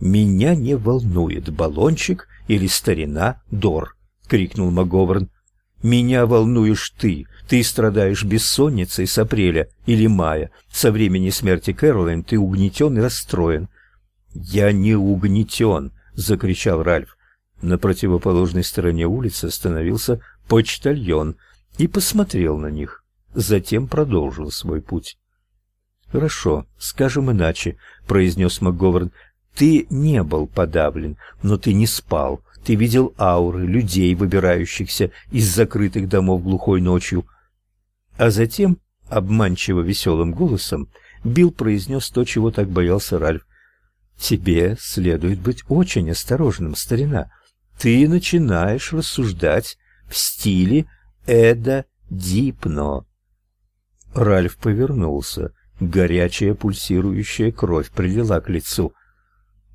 «Меня не волнует баллончик или старина Дор», — крикнул МакГоверн. «Меня волнуешь ты. Ты страдаешь бессонницей с апреля или мая. Со времени смерти Кэролайн ты угнетен и расстроен». «Я не угнетен», — закричал Ральф. На противоположной стороне улицы остановился почтальон и посмотрел на них. Затем продолжил свой путь. «Хорошо, скажем иначе», — произнес МакГоверн. Ты не был подавлен, но ты не спал. Ты видел ауры людей, выбирающихся из закрытых домов глухой ночью. А затем, обманчиво веселым голосом, Билл произнес то, чего так боялся Ральф. «Тебе следует быть очень осторожным, старина. Ты начинаешь рассуждать в стиле Эда Дипно». Ральф повернулся. Горячая пульсирующая кровь прилила к лицу.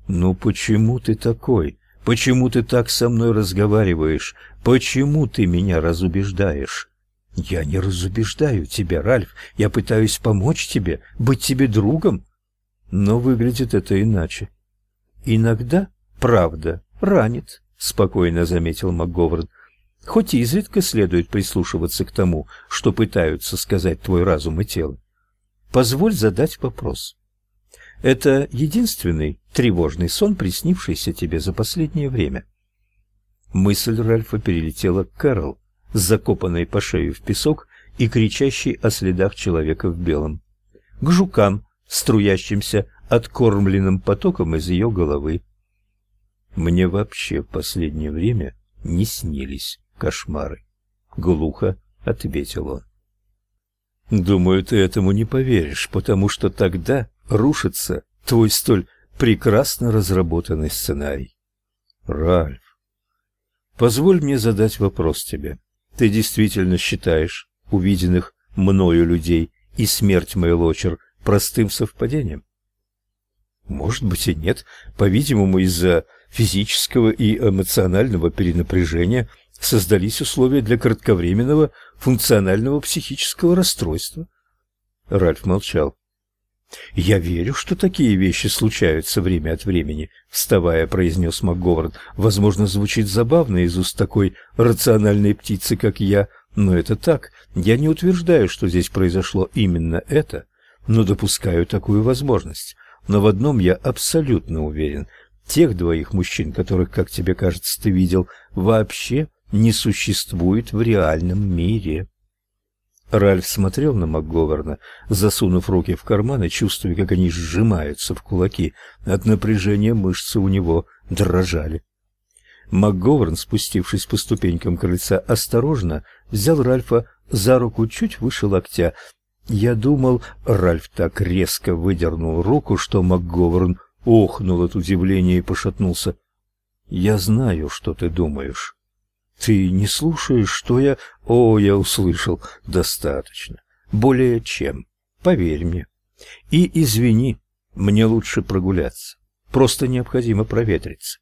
«Ну почему ты такой? Почему ты так со мной разговариваешь? Почему ты меня разубеждаешь?» «Я не разубеждаю тебя, Ральф. Я пытаюсь помочь тебе, быть тебе другом. Но выглядит это иначе. Иногда правда ранит», — спокойно заметил МакГовард. «Хоть и изредка следует прислушиваться к тому, что пытаются сказать твой разум и тело. Позволь задать вопрос. Это единственный тревожный сон, приснившийся тебе за последнее время. Мысль Ральфа перелетела к Кэрол, закопанной по шею в песок и кричащей о следах человека в белом, к жукам, струящимся откормленным потоком из ее головы. Мне вообще в последнее время не снились кошмары, глухо ответил он. Думаю, ты этому не поверишь, потому что тогда рушится твой столь прекрасно разработанный сценарий. Ральф, позволь мне задать вопрос тебе. Ты действительно считаешь увиденных мною людей и смерть Мэйлочер простым совпадением? Может быть и нет. По-видимому, из-за физического и эмоционального перенапряжения создались условия для кратковременного функционального психического расстройства. Ральф молчал. «Я верю, что такие вещи случаются время от времени», — вставая, произнес МакГовард. «Возможно, звучит забавно из уст такой рациональной птицы, как я, но это так. Я не утверждаю, что здесь произошло именно это, но допускаю такую возможность. Но в одном я абсолютно уверен. Тех двоих мужчин, которых, как тебе кажется, ты видел, вообще не существует в реальном мире». Ральф смотрел на МакГоверна, засунув руки в карманы, чувствуя, как они сжимаются в кулаки. От напряжения мышцы у него дрожали. МакГоверн, спустившись по ступенькам крыльца, осторожно взял Ральфа за руку чуть выше локтя. Я думал, Ральф так резко выдернул руку, что МакГоверн охнул от удивления и пошатнулся. «Я знаю, что ты думаешь». Ты не слушаешь, что я... О, я услышал. Достаточно. Более чем. Поверь мне. И извини, мне лучше прогуляться. Просто необходимо проветриться.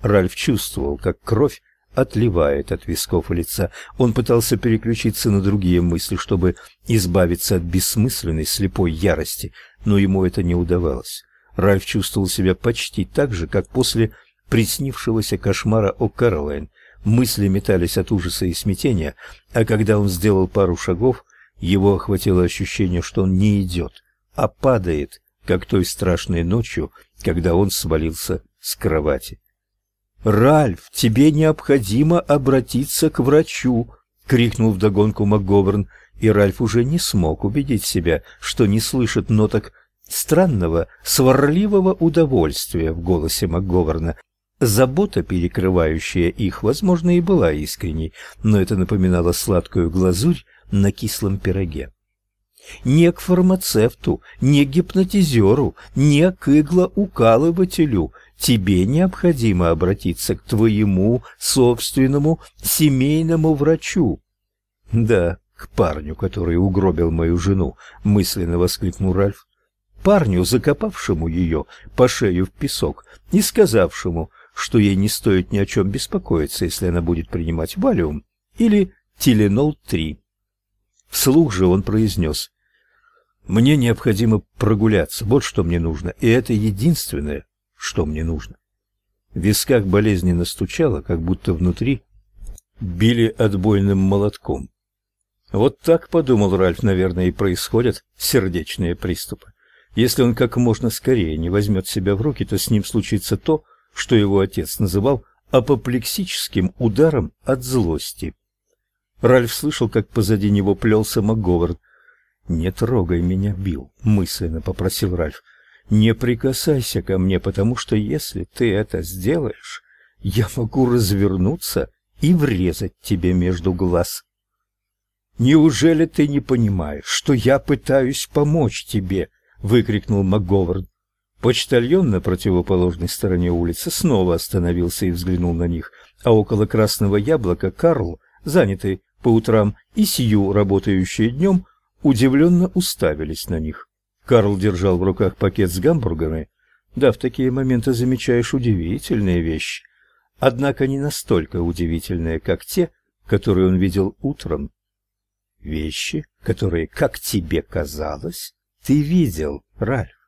Ральф чувствовал, как кровь отливает от висков и лица. Он пытался переключиться на другие мысли, чтобы избавиться от бессмысленной слепой ярости, но ему это не удавалось. Ральф чувствовал себя почти так же, как после приснившегося кошмара о Кэролайн, Мысли метались от ужаса и смятения, а когда он сделал пару шагов, его охватило ощущение, что он не идет, а падает, как той страшной ночью, когда он свалился с кровати. «Ральф, тебе необходимо обратиться к врачу!» — крикнул вдогонку МакГоверн, и Ральф уже не смог убедить себя, что не слышит ноток странного, сварливого удовольствия в голосе МакГоверна, Забота, перекрывающая их, возможно, и была искренней, но это напоминало сладкую глазурь на кислом пироге. Не к фармацевту, не к гипнотизеру, не к иглоукалывателю тебе необходимо обратиться к твоему собственному семейному врачу. Да, к парню, который угробил мою жену, мысленно воскликнул Ральф. Парню, закопавшему ее по шею в песок и сказавшему, что ей не стоит ни о чем беспокоиться, если она будет принимать валиум или Тиленол-3. Вслух же он произнес «Мне необходимо прогуляться, вот что мне нужно, и это единственное, что мне нужно. В висках болезненно стучало, как будто внутри били отбойным молотком. Вот так, подумал Ральф, наверное, и происходят сердечные приступы. Если он как можно скорее не возьмет себя в руки, то с ним случится то, что его отец называл апоплексическим ударом от злости. Ральф слышал, как позади него плелся МакГовард. «Не трогай меня, Билл», — мысленно попросил Ральф. «Не прикасайся ко мне, потому что если ты это сделаешь, я могу развернуться и врезать тебе между глаз». «Неужели ты не понимаешь, что я пытаюсь помочь тебе?» — выкрикнул МакГовард. Почтальон на противоположной стороне улицы снова остановился и взглянул на них, а около красного яблока Карл, занятый по утрам, и Сью, работающие днем, удивленно уставились на них. Карл держал в руках пакет с гамбургерами. Да, в такие моменты замечаешь удивительные вещи. Однако не настолько удивительные, как те, которые он видел утром. Вещи, которые, как тебе казалось, ты видел, Ральф,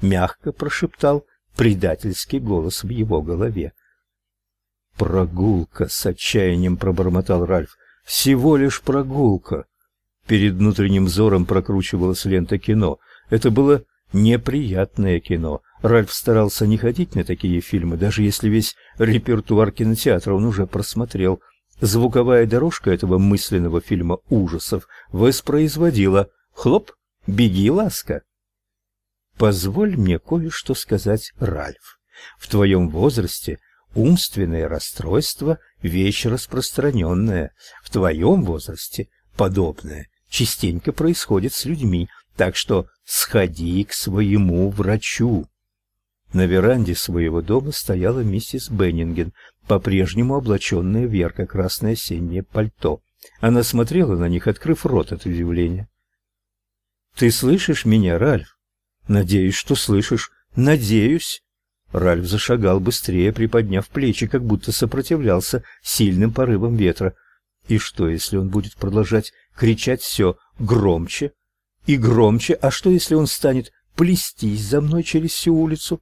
мягко прошептал предательский голос в его голове. Прогулка, с отчаянием пробормотал Ральф. Всего лишь прогулка. Перед внутренним взором прокручивалась лента кино. Это было неприятное кино. Ральф старался не ходить на такие фильмы, даже если весь репертуар кинотеатра он уже просмотрел. Звуковая дорожка этого мысленного фильма ужасов воспроизводила «Хлоп, беги, ласка». Позволь мне кое-что сказать, Ральф. В твоем возрасте умственное расстройство – вещь распространенная. В твоем возрасте подобное частенько происходит с людьми, так что сходи к своему врачу. На веранде своего дома стояла миссис Беннинген, по-прежнему облаченная в ярко-красное осеннее пальто. Она смотрела на них, открыв рот от удивления. «Ты слышишь меня, Ральф?» «Надеюсь, что слышишь. Надеюсь». Ральф зашагал быстрее, приподняв плечи, как будто сопротивлялся сильным порывам ветра. И что, если он будет продолжать кричать все громче и громче? А что, если он станет плестись за мной через всю улицу?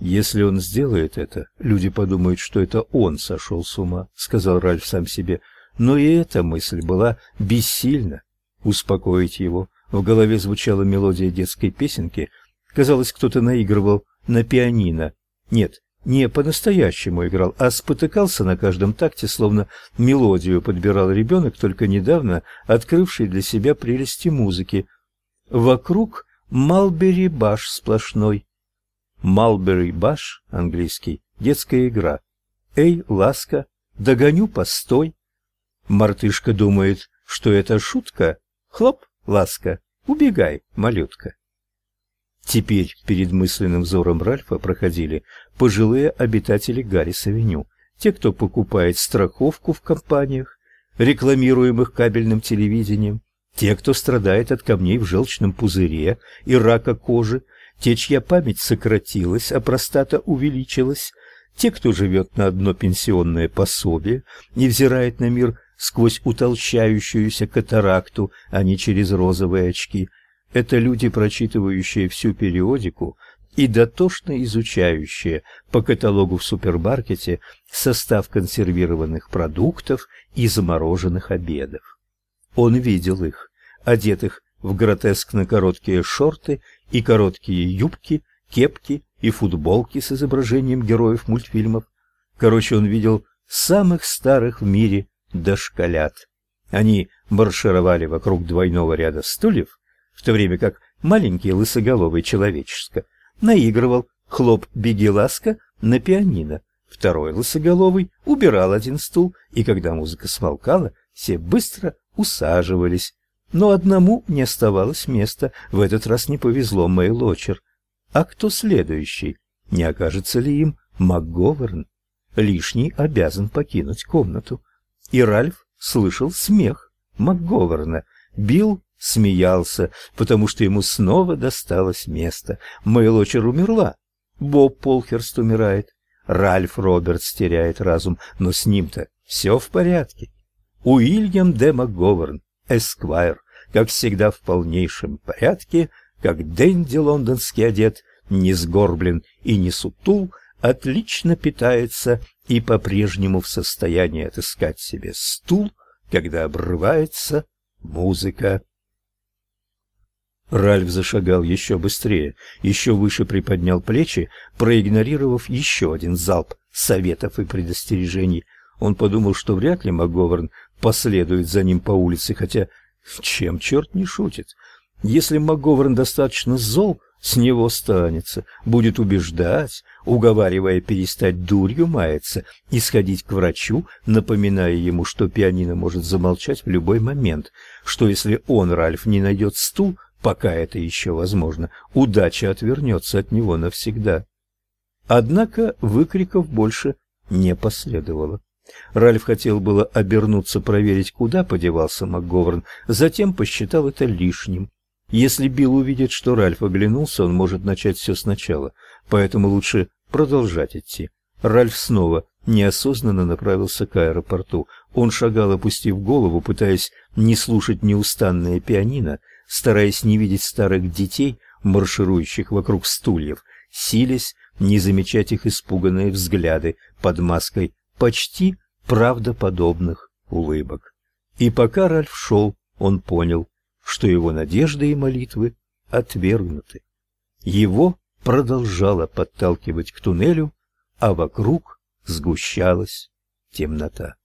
Если он сделает это, люди подумают, что это он сошел с ума, сказал Ральф сам себе. Но и эта мысль была бессильна успокоить его. В голове звучала мелодия детской песенки. Казалось, кто-то наигрывал на пианино. Нет, не по-настоящему играл, а спотыкался на каждом такте, словно мелодию подбирал ребенок, только недавно открывший для себя прелести музыки. Вокруг Малбери баш сплошной. Малбери баш, английский, детская игра. Эй, ласка, догоню, постой. Мартышка думает, что это шутка. Хлоп, ласка, убегай, малютка. Теперь перед мысленным взором Ральфа проходили пожилые обитатели Гаррис-авеню, те, кто покупает страховку в компаниях, рекламируемых кабельным телевидением, те, кто страдает от камней в желчном пузыре и рака кожи, те, чья память сократилась, а простата увеличилась, те, кто живет на одно пенсионное пособие и взирает на мир сквозь утолщающуюся катаракту, а не через розовые очки, это люди, прочитывающие всю периодику и дотошно изучающие по каталогу в супермаркете состав консервированных продуктов и замороженных обедов. Он видел их, одетых в гротескно короткие шорты и короткие юбки, кепки и футболки с изображением героев мультфильмов. Короче, он видел самых старых в мире дошколят. Они маршировали вокруг двойного ряда стульев, в то время как маленький лысоголовый человеческо наигрывал «Хлоп, беги, ласка» на пианино. Второй лысоголовый убирал один стул, и когда музыка смолкала, все быстро усаживались. Но одному не оставалось места, в этот раз не повезло Мэй Лочер. А кто следующий? Не окажется ли им МакГоверн? Лишний обязан покинуть комнату. И Ральф слышал смех МакГоверна. Билл смеялся, потому что ему снова досталось место. Мэйлочер умерла. Боб Полхерст умирает. Ральф Робертс теряет разум, но с ним-то все в порядке. Уильям Д. МакГоверн, эсквайр, как всегда в полнейшем порядке, как Дэнди лондонский одет, не сгорблен и не сутул, отлично питается и по-прежнему в состоянии отыскать себе стул, когда обрывается музыка. Ральф зашагал еще быстрее, еще выше приподнял плечи, проигнорировав еще один залп советов и предостережений. Он подумал, что вряд ли МакГоверн последует за ним по улице, хотя чем черт не шутит. Если МакГоверн достаточно зол, с него станется, будет убеждать, уговаривая перестать дурью маяться и сходить к врачу, напоминая ему, что пианино может замолчать в любой момент, что если он, Ральф, не найдет стул, пока это еще возможно, удача отвернется от него навсегда. Однако выкриков больше не последовало. Ральф хотел было обернуться проверить, куда подевался МакГоверн, затем посчитал это лишним. Если Билл увидит, что Ральф оглянулся, он может начать все сначала, поэтому лучше продолжать идти. Ральф снова неосознанно направился к аэропорту. Он шагал, опустив голову, пытаясь не слушать неустанное пианино, стараясь не видеть старых детей, марширующих вокруг стульев, силясь не замечать их испуганные взгляды под маской почти правдоподобных улыбок. И пока Ральф шел, он понял, что его надежды и молитвы отвергнуты. Его продолжало подталкивать к туннелю, а вокруг сгущалась темнота.